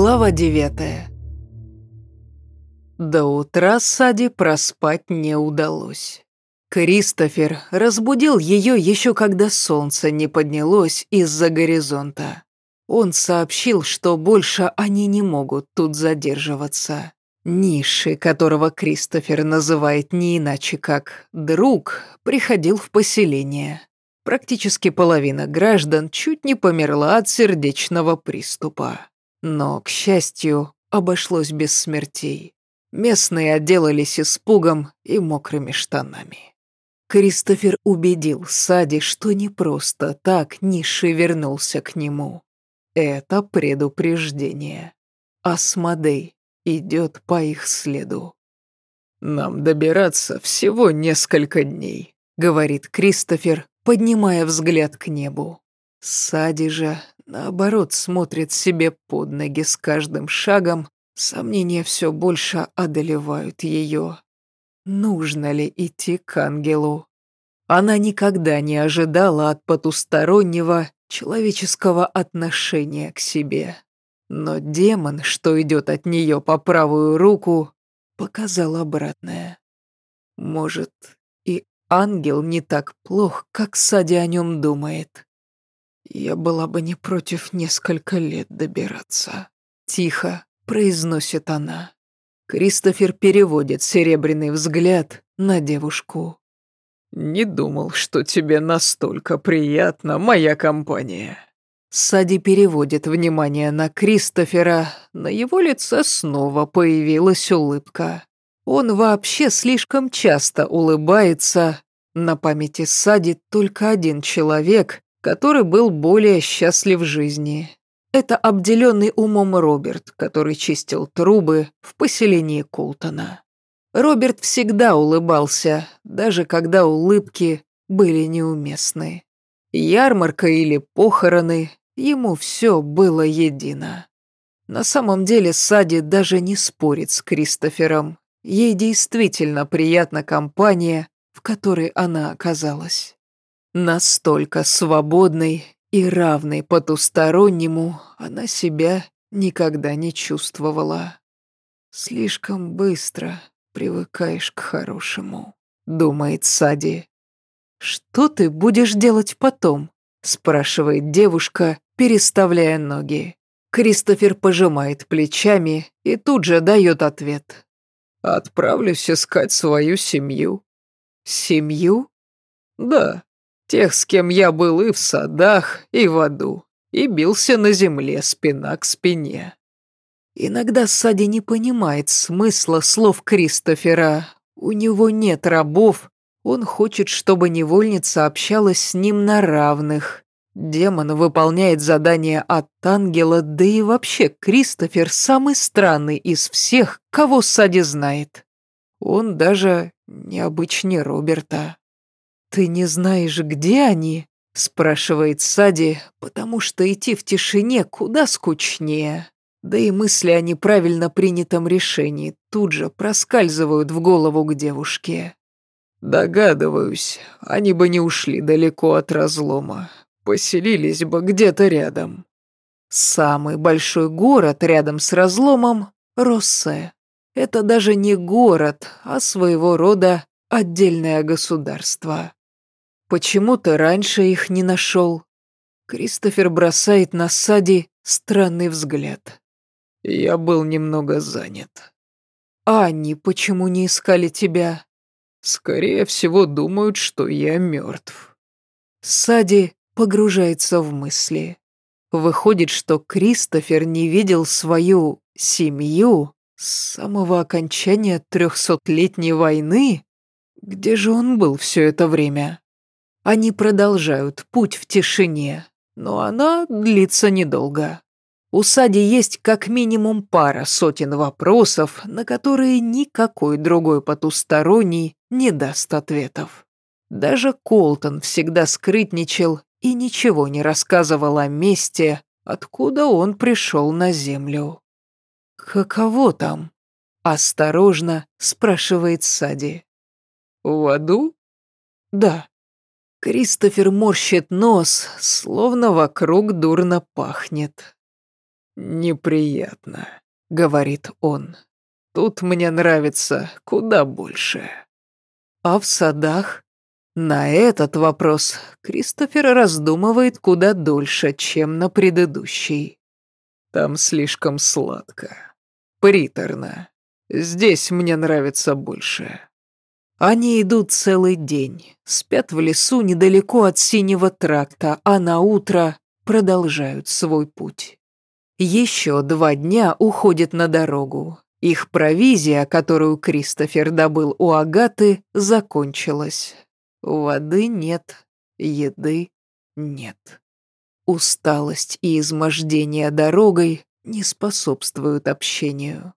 Глава девятая. До утра Сади проспать не удалось. Кристофер разбудил ее еще когда солнце не поднялось из-за горизонта. Он сообщил, что больше они не могут тут задерживаться. Ниши, которого Кристофер называет не иначе как «друг», приходил в поселение. Практически половина граждан чуть не померла от сердечного приступа. Но, к счастью, обошлось без смертей. Местные отделались испугом и мокрыми штанами. Кристофер убедил Сади, что не просто так Ниши вернулся к нему. Это предупреждение. Асмодей идет по их следу. «Нам добираться всего несколько дней», — говорит Кристофер, поднимая взгляд к небу. Сади же, наоборот, смотрит себе под ноги с каждым шагом, сомнения все больше одолевают ее. Нужно ли идти к ангелу? Она никогда не ожидала от потустороннего человеческого отношения к себе. Но демон, что идет от нее по правую руку, показал обратное. Может, Ангел не так плох, как Сади о нем думает. Я была бы не против несколько лет добираться. Тихо произносит она. Кристофер переводит серебряный взгляд на девушку. «Не думал, что тебе настолько приятна моя компания». Сади переводит внимание на Кристофера, на его лице снова появилась улыбка. Он вообще слишком часто улыбается. На памяти Сади только один человек, который был более счастлив в жизни. Это обделенный умом Роберт, который чистил трубы в поселении Култона. Роберт всегда улыбался, даже когда улыбки были неуместны. Ярмарка или похороны, ему все было едино. На самом деле Сади даже не спорит с Кристофером. Ей действительно приятна компания, в которой она оказалась. Настолько свободной и равной потустороннему она себя никогда не чувствовала. Слишком быстро привыкаешь к хорошему, думает Сади. Что ты будешь делать потом? спрашивает девушка, переставляя ноги. Кристофер пожимает плечами и тут же дает ответ. Отправлюсь искать свою семью. Семью? Да, тех, с кем я был и в садах, и в аду, и бился на земле спина к спине. Иногда Сади не понимает смысла слов Кристофера. У него нет рабов, он хочет, чтобы невольница общалась с ним на равных. Демон выполняет задание от ангела, да и вообще Кристофер самый странный из всех, кого Сади знает. Он даже необычнее Роберта. «Ты не знаешь, где они?» – спрашивает Сади, потому что идти в тишине куда скучнее. Да и мысли о неправильно принятом решении тут же проскальзывают в голову к девушке. «Догадываюсь, они бы не ушли далеко от разлома поселились бы где-то рядом. Самый большой город рядом с разломом — Россе. Это даже не город, а своего рода отдельное государство. Почему ты раньше их не нашел? Кристофер бросает на Сади странный взгляд. Я был немного занят. А они почему не искали тебя? Скорее всего, думают, что я мертв. Сади погружается в мысли. Выходит, что Кристофер не видел свою семью с самого окончания трехсотлетней войны? Где же он был все это время? Они продолжают путь в тишине, но она длится недолго. У Сади есть как минимум пара сотен вопросов, на которые никакой другой потусторонний не даст ответов. Даже Колтон всегда скрытничал и ничего не рассказывал о месте, откуда он пришел на землю. «Каково там?» — осторожно спрашивает Сади. «В аду?» «Да». Кристофер морщит нос, словно вокруг дурно пахнет. «Неприятно», — говорит он. «Тут мне нравится куда больше». А в садах? На этот вопрос Кристофер раздумывает куда дольше, чем на предыдущий. Там слишком сладко. Приторно. Здесь мне нравится больше. Они идут целый день, спят в лесу недалеко от синего тракта, а на утро продолжают свой путь. Еще два дня уходят на дорогу. Их провизия, которую Кристофер добыл у Агаты, закончилась. Воды нет, еды нет. Усталость и измождение дорогой не способствуют общению.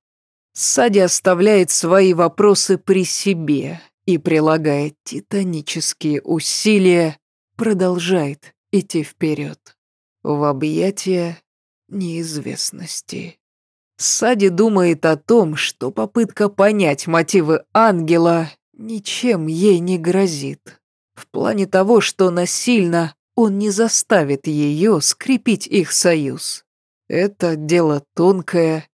Сади оставляет свои вопросы при себе и, прилагая титанические усилия, продолжает идти вперед в объятия неизвестности. Сади думает о том, что попытка понять мотивы ангела ничем ей не грозит. В плане того, что насильно он не заставит ее скрепить их союз. Это дело тонкое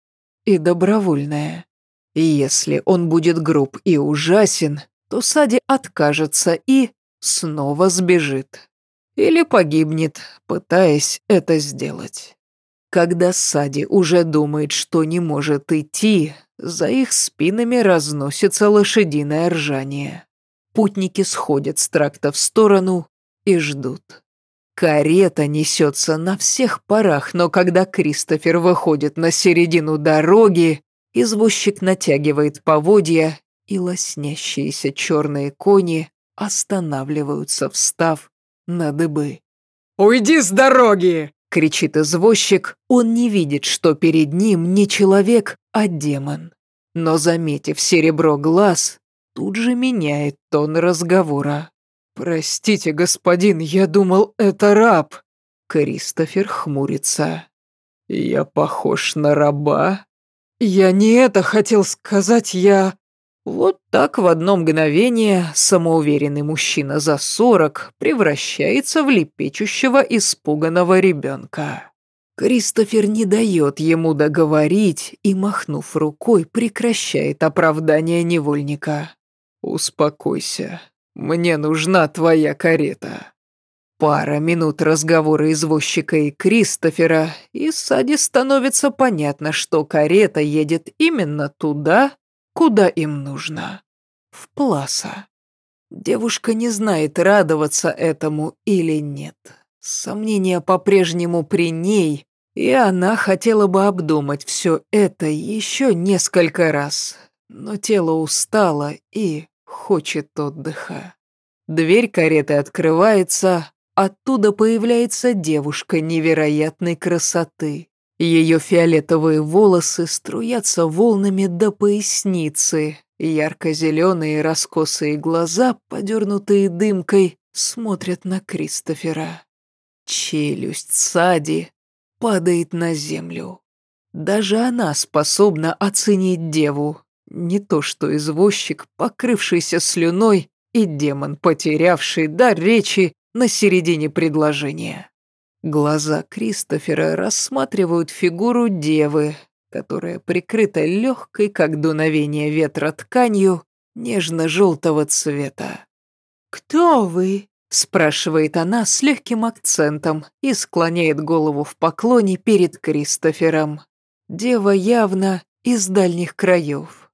и добровольное. И если он будет груб и ужасен, то Сади откажется и снова сбежит. Или погибнет, пытаясь это сделать. Когда Сади уже думает, что не может идти, за их спинами разносится лошадиное ржание. Путники сходят с тракта в сторону и ждут. Карета несется на всех парах, но когда Кристофер выходит на середину дороги, извозчик натягивает поводья, и лоснящиеся черные кони останавливаются, встав на дыбы. «Уйди с дороги!» кричит извозчик, он не видит, что перед ним не человек, а демон. Но, заметив серебро глаз, тут же меняет тон разговора. «Простите, господин, я думал, это раб». Кристофер хмурится. «Я похож на раба?» «Я не это хотел сказать, я...» Вот так в одно мгновение самоуверенный мужчина за сорок превращается в лепечущего испуганного ребенка. Кристофер не дает ему договорить и, махнув рукой, прекращает оправдание невольника. «Успокойся, мне нужна твоя карета». Пара минут разговора извозчика и Кристофера, и Саде становится понятно, что карета едет именно туда, Куда им нужно? В Пласа. Девушка не знает, радоваться этому или нет. Сомнения по-прежнему при ней, и она хотела бы обдумать все это еще несколько раз. Но тело устало и хочет отдыха. Дверь кареты открывается, оттуда появляется девушка невероятной красоты. Ее фиолетовые волосы струятся волнами до поясницы, ярко-зеленые раскосые глаза, подернутые дымкой, смотрят на Кристофера. Челюсть Сади падает на землю. Даже она способна оценить деву, не то что извозчик, покрывшийся слюной, и демон, потерявший дар речи на середине предложения. Глаза Кристофера рассматривают фигуру девы, которая прикрыта легкой, как дуновение ветра тканью, нежно-желтого цвета. «Кто вы?» – спрашивает она с легким акцентом и склоняет голову в поклоне перед Кристофером. Дева явно из дальних краев.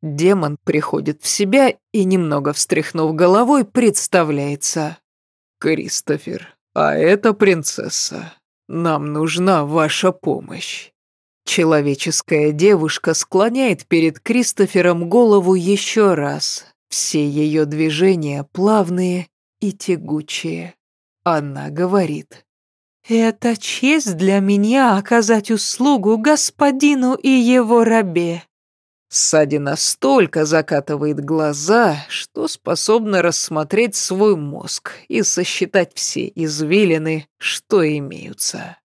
Демон приходит в себя и, немного встряхнув головой, представляется. «Кристофер, а это принцесса. Нам нужна ваша помощь». Человеческая девушка склоняет перед Кристофером голову еще раз. Все ее движения плавные и тягучие. Она говорит. «Это честь для меня оказать услугу господину и его рабе. Сади настолько закатывает глаза, что способна рассмотреть свой мозг и сосчитать все извилины, что имеются.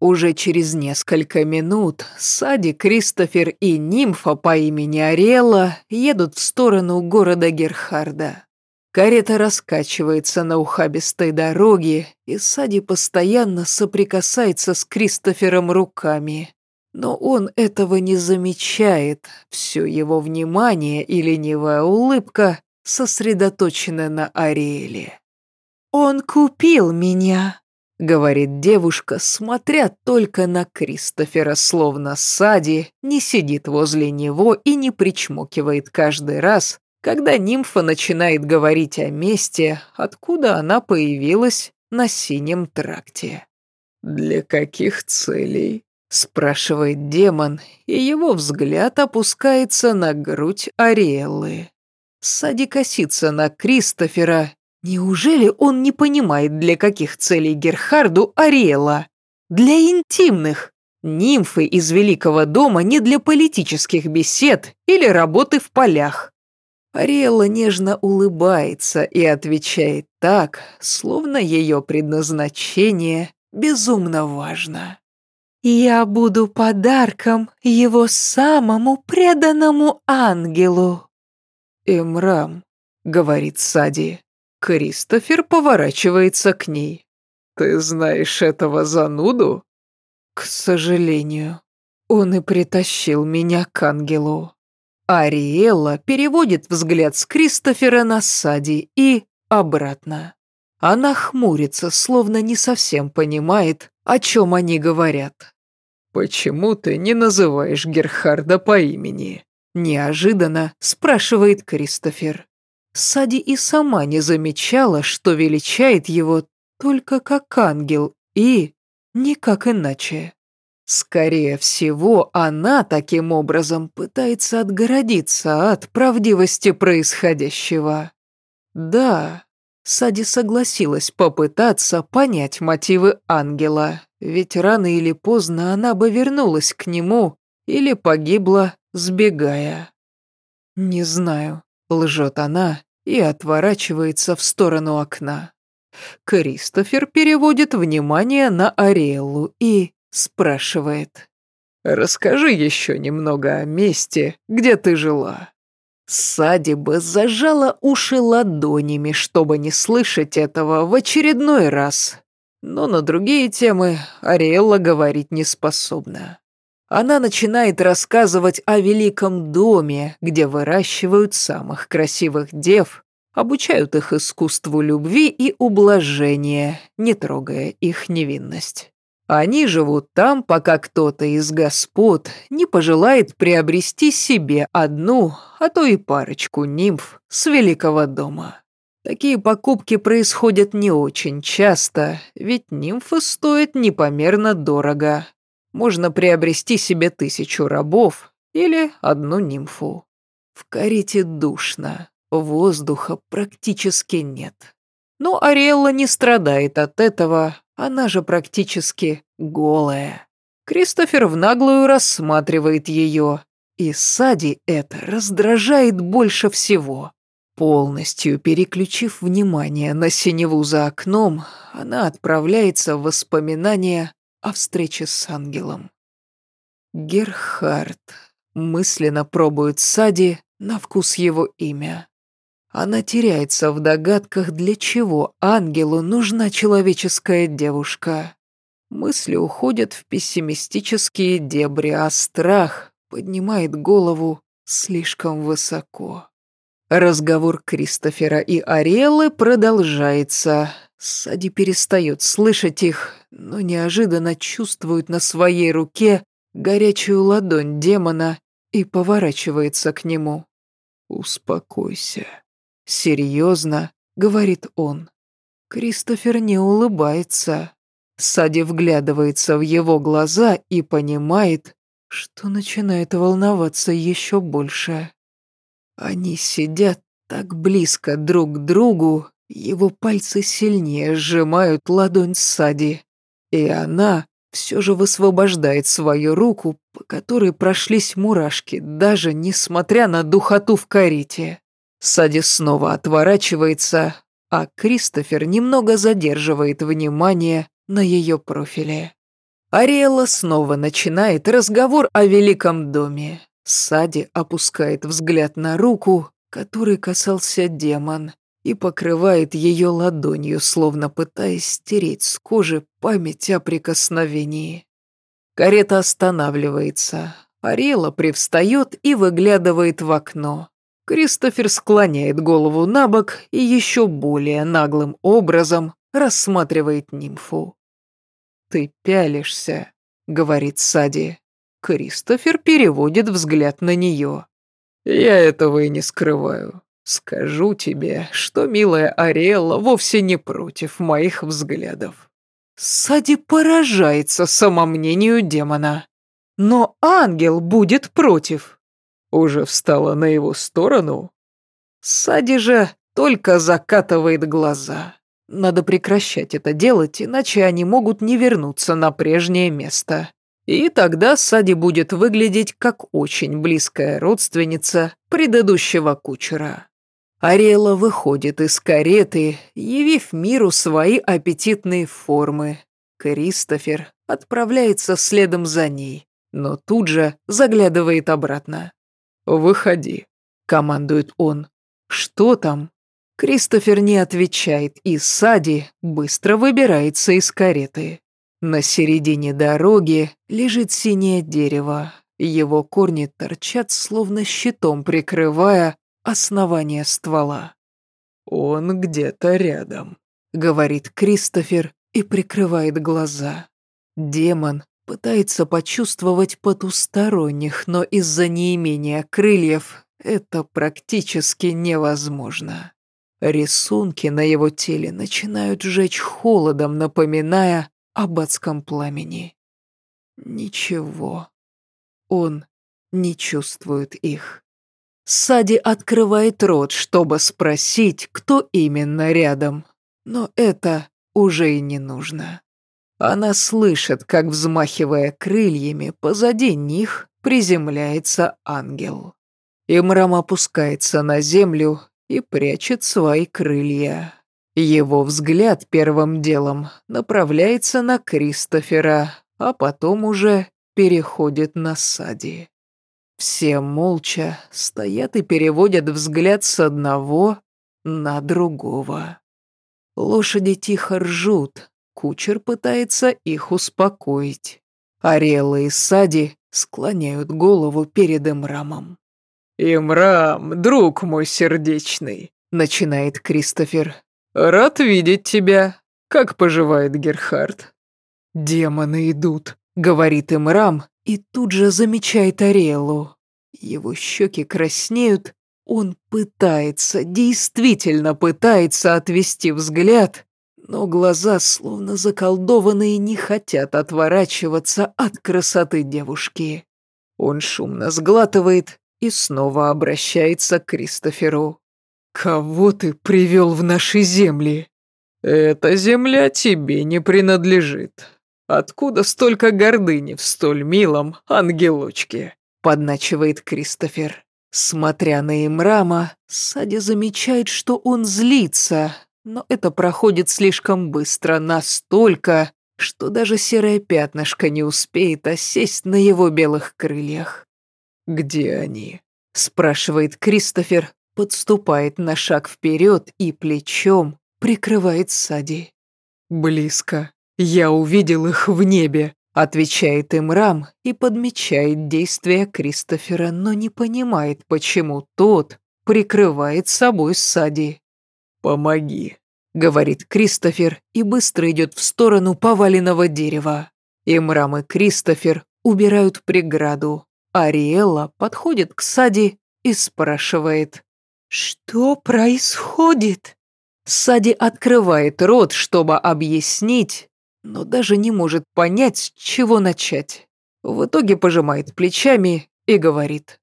Уже через несколько минут Сади, Кристофер и нимфа по имени Ариэла едут в сторону города Герхарда. Карета раскачивается на ухабистой дороге, и Сади постоянно соприкасается с Кристофером руками. Но он этого не замечает, все его внимание и ленивая улыбка сосредоточены на Ариэле. «Он купил меня», — говорит девушка, смотря только на Кристофера, словно Сади не сидит возле него и не причмокивает каждый раз, когда нимфа начинает говорить о месте, откуда она появилась на синем тракте. «Для каких целей?» — спрашивает демон, и его взгляд опускается на грудь Ариэллы. Сади косится на Кристофера. Неужели он не понимает, для каких целей Герхарду Ариэла? Для интимных. Нимфы из Великого дома не для политических бесед или работы в полях. Ариэла нежно улыбается и отвечает так, словно ее предназначение безумно важно. «Я буду подарком его самому преданному ангелу». «Эмрам», — говорит Сади. Кристофер поворачивается к ней. «Ты знаешь этого зануду?» «К сожалению, он и притащил меня к ангелу». Ариэлла переводит взгляд с Кристофера на Сади и обратно. Она хмурится, словно не совсем понимает, о чем они говорят. «Почему ты не называешь Герхарда по имени?» Неожиданно спрашивает Кристофер. Сади и сама не замечала, что величает его только как ангел и никак иначе. Скорее всего, она таким образом пытается отгородиться от правдивости происходящего. Да, Сади согласилась попытаться понять мотивы ангела, ведь рано или поздно она бы вернулась к нему или погибла, сбегая. «Не знаю», — лжет она и отворачивается в сторону окна. Кристофер переводит внимание на Ариэлу и Спрашивает. «Расскажи еще немного о месте, где ты жила». Сади бы зажала уши ладонями, чтобы не слышать этого в очередной раз. Но на другие темы Ариэлла говорить не способна. Она начинает рассказывать о великом доме, где выращивают самых красивых дев, обучают их искусству любви и ублажения, не трогая их невинность. Они живут там, пока кто-то из господ не пожелает приобрести себе одну, а то и парочку нимф с великого дома. Такие покупки происходят не очень часто, ведь нимфы стоят непомерно дорого. Можно приобрести себе тысячу рабов или одну нимфу. В карете душно, воздуха практически нет. Но Ариэлла не страдает от этого, она же практически голая. Кристофер в наглую рассматривает ее, и Сади это раздражает больше всего. Полностью переключив внимание на синеву за окном, она отправляется в воспоминания о встрече с ангелом. Герхард мысленно пробует Сади на вкус его имя. Она теряется в догадках, для чего ангелу нужна человеческая девушка. Мысли уходят в пессимистические дебри, а страх поднимает голову слишком высоко. Разговор Кристофера и Ариэлы продолжается. Сади перестает слышать их, но неожиданно чувствует на своей руке горячую ладонь демона и поворачивается к нему. «Успокойся», «Серьезно?» — говорит он. Кристофер не улыбается. Сади вглядывается в его глаза и понимает, что начинает волноваться еще больше. Они сидят так близко друг к другу, его пальцы сильнее сжимают ладонь Сади, и она все же высвобождает свою руку, по которой прошлись мурашки, даже несмотря на духоту в карите. Сади снова отворачивается, а Кристофер немного задерживает внимание на ее профиле. Ариэла снова начинает разговор о великом доме. Сади опускает взгляд на руку, которой касался демон, и покрывает ее ладонью, словно пытаясь стереть с кожи память о прикосновении. Карета останавливается. Ариэла привстает и выглядывает в окно. Кристофер склоняет голову на бок и еще более наглым образом рассматривает нимфу. «Ты пялишься», — говорит Сади. Кристофер переводит взгляд на нее. «Я этого и не скрываю. Скажу тебе, что милая Ариэлла вовсе не против моих взглядов». Сади поражается самомнению демона. Но ангел будет против. Уже встала на его сторону. Сади же только закатывает глаза. Надо прекращать это делать, иначе они могут не вернуться на прежнее место. И тогда Сади будет выглядеть как очень близкая родственница предыдущего кучера. Ариэла выходит из кареты, явив миру свои аппетитные формы. Кристофер отправляется следом за ней, но тут же заглядывает обратно. «Выходи», — командует он. «Что там?» Кристофер не отвечает, и Сади быстро выбирается из кареты. На середине дороги лежит синее дерево. Его корни торчат, словно щитом прикрывая основание ствола. «Он где-то рядом», — говорит Кристофер и прикрывает глаза. Демон пытается почувствовать потусторонних, но из-за неимения крыльев это практически невозможно. Рисунки на его теле начинают жечь холодом, напоминая об адском пламени. Ничего. Он не чувствует их. Сади открывает рот, чтобы спросить, кто именно рядом. Но это уже и не нужно. Она слышит, как, взмахивая крыльями, позади них приземляется ангел. Имрам опускается на землю и прячет свои крылья. Его взгляд первым делом направляется на Кристофера, а потом уже переходит на Сади. Все молча стоят и переводят взгляд с одного на другого. Лошади тихо ржут, кучер пытается их успокоить. Арелла и Сади склоняют голову перед Имрамом. «Имрам, друг мой сердечный», — начинает Кристофер. «Рад видеть тебя. Как поживает Герхард?» «Демоны идут», — говорит Имрам, и тут же замечает Ариэлу. Его щеки краснеют, он пытается, действительно пытается отвести взгляд, но глаза, словно заколдованные, не хотят отворачиваться от красоты девушки. Он шумно сглатывает и снова обращается к Кристоферу. «Кого ты привел в наши земли?» «Эта земля тебе не принадлежит. Откуда столько гордыни в столь милом ангелочке?» Подначивает Кристофер. Смотря на Имрама, Садя замечает, что он злится, но это проходит слишком быстро, настолько, что даже серое пятнышко не успеет осесть на его белых крыльях. «Где они?» – спрашивает Кристофер, подступает на шаг вперед и плечом прикрывает Сади. «Близко. Я увидел их в небе», — отвечает Имрам и подмечает действия Кристофера, но не понимает, почему тот прикрывает собой Сади. «Помоги», — говорит Кристофер и быстро идет в сторону поваленного дерева. Имрам и Кристофер убирают преграду. Ариэлла подходит к Сади и спрашивает. «Что происходит?» Сади открывает рот, чтобы объяснить, но даже не может понять, с чего начать. В итоге пожимает плечами и говорит.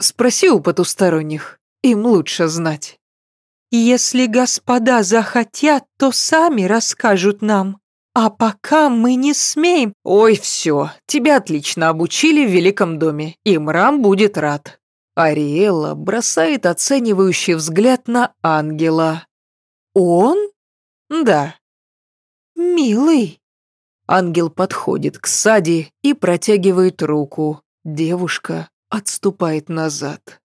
«Спроси у потусторонних, им лучше знать». «Если господа захотят, то сами расскажут нам. А пока мы не смеем...» «Ой, все, тебя отлично обучили в Великом доме, и Мрам будет рад». Ариэла бросает оценивающий взгляд на ангела. «Он?» «Да». «Милый». Ангел подходит к Сади и протягивает руку. Девушка отступает назад.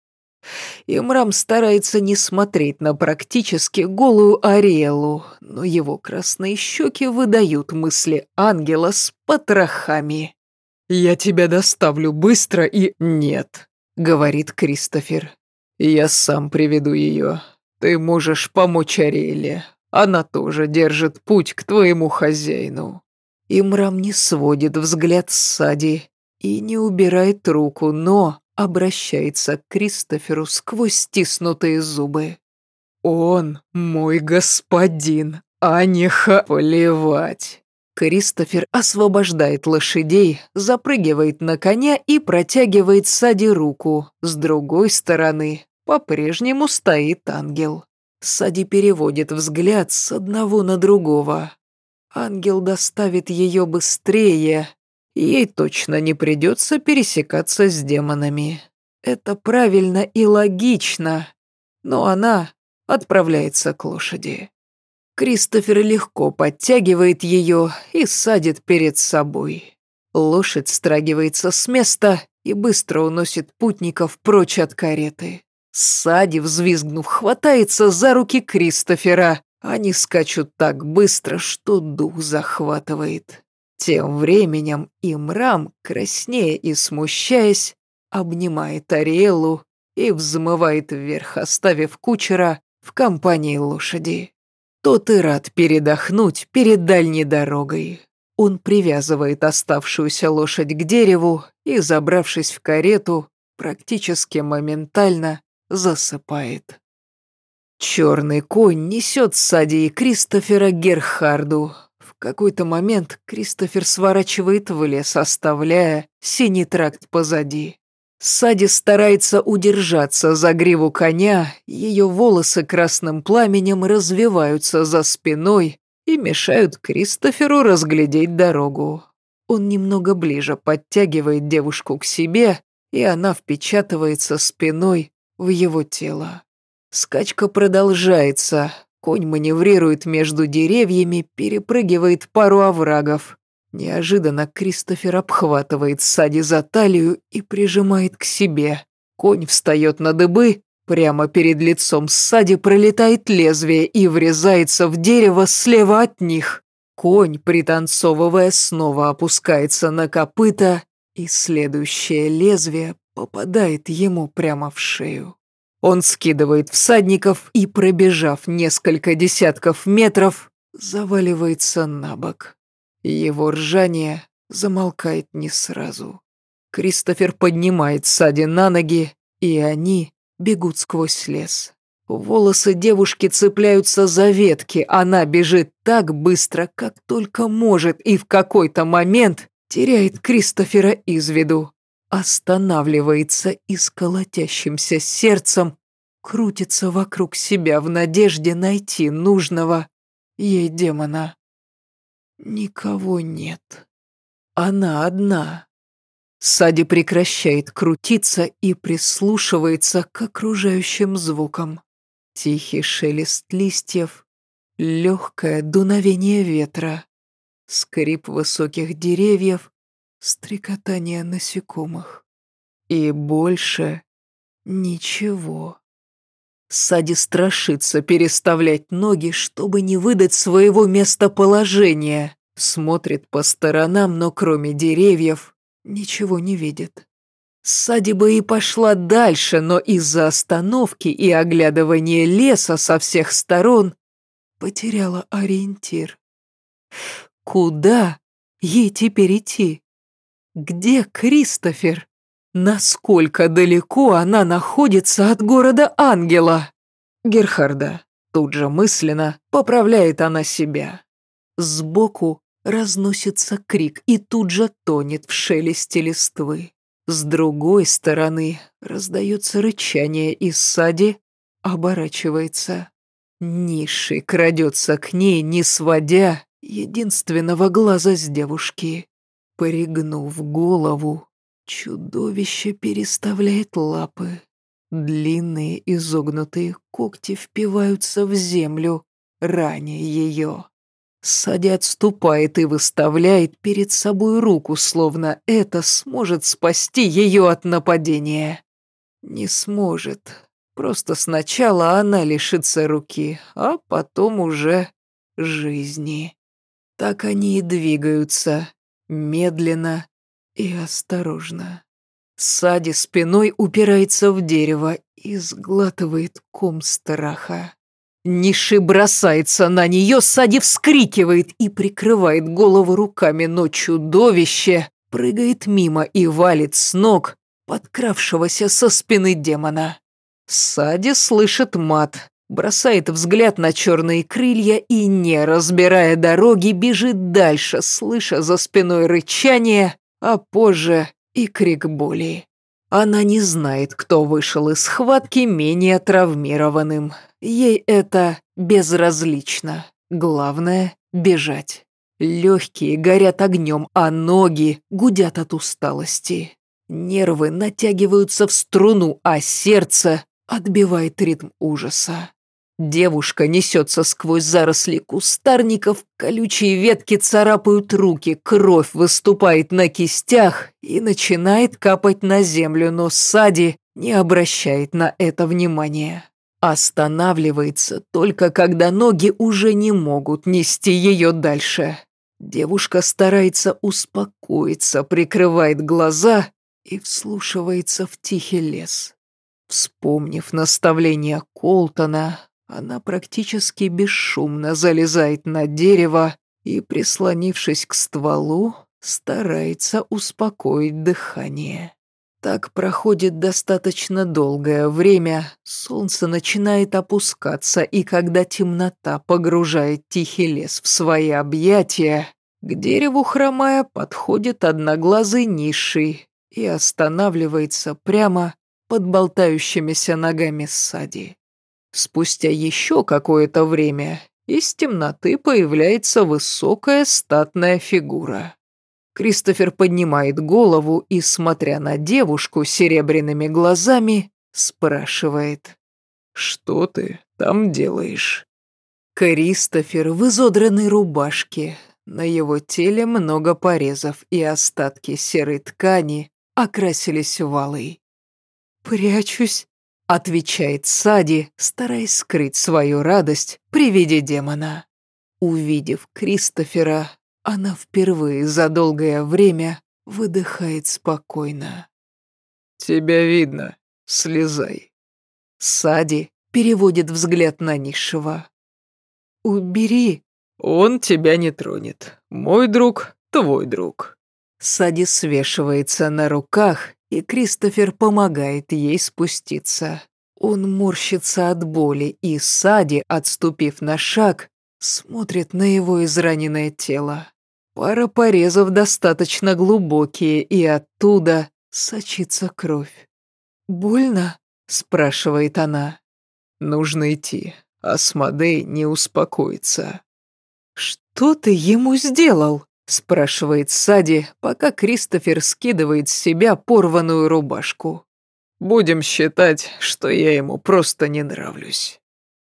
Имрам старается не смотреть на практически голую Ариэлу, но его красные щеки выдают мысли ангела с потрохами. «Я тебя доставлю быстро и...» «Нет», — говорит Кристофер. «Я сам приведу ее. Ты можешь помочь Ариэле. Она тоже держит путь к твоему хозяину». Имрам не сводит взгляд с Сади и не убирает руку, но обращается к Кристоферу сквозь стиснутые зубы. «Он мой господин, а не ха...» Кристофер освобождает лошадей, запрыгивает на коня и протягивает Сади руку. С другой стороны по-прежнему стоит ангел. Сади переводит взгляд с одного на другого. Ангел доставит ее быстрее, ей точно не придется пересекаться с демонами. Это правильно и логично, но она отправляется к лошади. Кристофер легко подтягивает ее и садит перед собой. Лошадь страгивается с места и быстро уносит путников прочь от кареты. Сади, взвизгнув, хватается за руки Кристофера. Они скачут так быстро, что дух захватывает. Тем временем Имрам, краснея и смущаясь, обнимает Ариэлу и взмывает вверх, оставив кучера в компании лошади. Тот и рад передохнуть перед дальней дорогой. Он привязывает оставшуюся лошадь к дереву и, забравшись в карету, практически моментально засыпает. Черный конь несет Сади и Кристофера Герхарду, какой-то момент Кристофер сворачивает в лес, оставляя синий тракт позади. Сади старается удержаться за гриву коня, ее волосы красным пламенем развиваются за спиной и мешают Кристоферу разглядеть дорогу. Он немного ближе подтягивает девушку к себе, и она впечатывается спиной в его тело. Скачка продолжается, Конь маневрирует между деревьями, перепрыгивает пару оврагов. Неожиданно Кристофер обхватывает Сади за талию и прижимает к себе. Конь встает на дыбы, прямо перед лицом Сади пролетает лезвие и врезается в дерево слева от них. Конь, пританцовывая, снова опускается на копыта, и следующее лезвие попадает ему прямо в шею. Он скидывает всадников и, пробежав несколько десятков метров, заваливается на бок. Его ржание замолкает не сразу. Кристофер поднимает Сади на ноги, и они бегут сквозь лес. Волосы девушки цепляются за ветки, она бежит так быстро, как только может, и в какой-то момент теряет Кристофера из виду останавливается и с колотящимся сердцем крутится вокруг себя в надежде найти нужного ей демона. Никого нет. Она одна. Сади прекращает крутиться и прислушивается к окружающим звукам. Тихий шелест листьев, легкое дуновение ветра, скрип высоких деревьев, стрекотание насекомых. И больше ничего. Сади страшится переставлять ноги, чтобы не выдать своего местоположения. Смотрит по сторонам, но кроме деревьев ничего не видит. Сади бы и пошла дальше, но из-за остановки и оглядывания леса со всех сторон потеряла ориентир. Куда ей теперь идти? Где Кристофер? Насколько далеко она находится от города Ангела? Герхарда тут же мысленно поправляет она себя. Сбоку разносится крик и тут же тонет в шелесте листвы. С другой стороны раздается рычание, и Сади оборачивается. Ниши крадется к ней, не сводя единственного глаза с девушки. Пригнув голову, чудовище переставляет лапы. Длинные изогнутые когти впиваются в землю, раня ее. Сади отступает и выставляет перед собой руку, словно это сможет спасти ее от нападения. Не сможет. Просто сначала она лишится руки, а потом уже жизни. Так они и двигаются, медленно и осторожно. Сади спиной упирается в дерево и сглатывает ком страха. Ниши бросается на нее, Сади вскрикивает и прикрывает голову руками, но чудовище прыгает мимо и валит с ног подкравшегося со спины демона. Сади слышит мат, бросает взгляд на черные крылья и, не разбирая дороги, бежит дальше, слыша за спиной рычание, а позже и крик боли. Она не знает, кто вышел из схватки менее травмированным. Ей это безразлично. Главное – бежать. Легкие горят огнем, а ноги гудят от усталости. Нервы натягиваются в струну, а сердце отбивает ритм ужаса. Девушка несется сквозь заросли кустарников, колючие ветки царапают руки, кровь выступает на кистях и начинает капать на землю, но Сади не обращает на это внимания. Останавливается только когда ноги уже не могут нести ее дальше. Девушка старается успокоиться, прикрывает глаза и вслушивается в тихий лес. Вспомнив наставление Колтона, она практически бесшумно залезает на дерево и, прислонившись к стволу, старается успокоить дыхание. Так проходит достаточно долгое время, солнце начинает опускаться, и когда темнота погружает тихий лес в свои объятия, к дереву хромая подходит одноглазый низший и останавливается прямо под болтающимися ногами Сади. Спустя еще какое-то время из темноты появляется высокая статная фигура. Кристофер поднимает голову и, смотря на девушку серебряными глазами, спрашивает. «Что ты там делаешь?» Кристофер в изодранной рубашке. На его теле много порезов, и остатки серой ткани окрасились валой. «Прячусь», — отвечает Сади, стараясь скрыть свою радость при виде демона. Увидев Кристофера, она впервые за долгое время выдыхает спокойно. «Тебя видно, слезай». Сади переводит взгляд на низшего. «Убери». «Он тебя не тронет. Мой друг, твой друг». Сади свешивается на руках, и Кристофер помогает ей спуститься. Он морщится от боли, и Сади, отступив на шаг, смотрит на его израненное тело. Пара порезов достаточно глубокие, и оттуда сочится кровь. «Больно?» – спрашивает она. «Нужно идти. Асмодей не успокоится». «Что ты ему сделал?» Спрашивает Сади, пока Кристофер скидывает с себя порванную рубашку. Будем считать, что я ему просто не нравлюсь.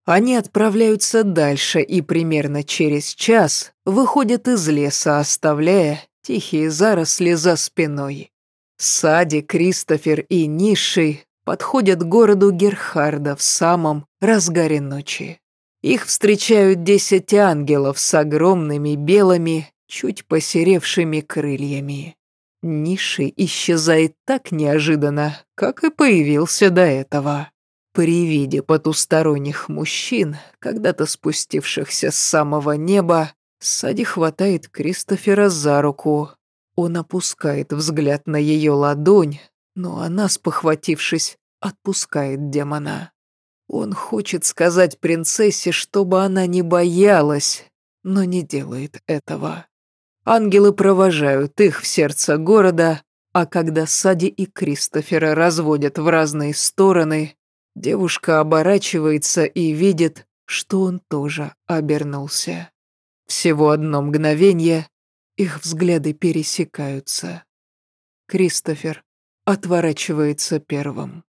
Они отправляются дальше и примерно через час выходят из леса, оставляя тихие заросли за спиной. Сади, Кристофер и Ниши подходят к городу Герхарда в самом разгаре ночи. Их встречают десять ангелов с огромными белыми чуть посеревшими крыльями. Ниши исчезает так неожиданно, как и появился до этого. При виде потусторонних мужчин, когда-то спустившихся с самого неба, Сади хватает Кристофера за руку. Он опускает взгляд на ее ладонь, но она, спохватившись, отпускает демона. Он хочет сказать принцессе, чтобы она не боялась, но не делает этого. Ангелы провожают их в сердце города, а когда Сади и Кристофера разводят в разные стороны, девушка оборачивается и видит, что он тоже обернулся. Всего одно мгновение их взгляды пересекаются. Кристофер отворачивается первым.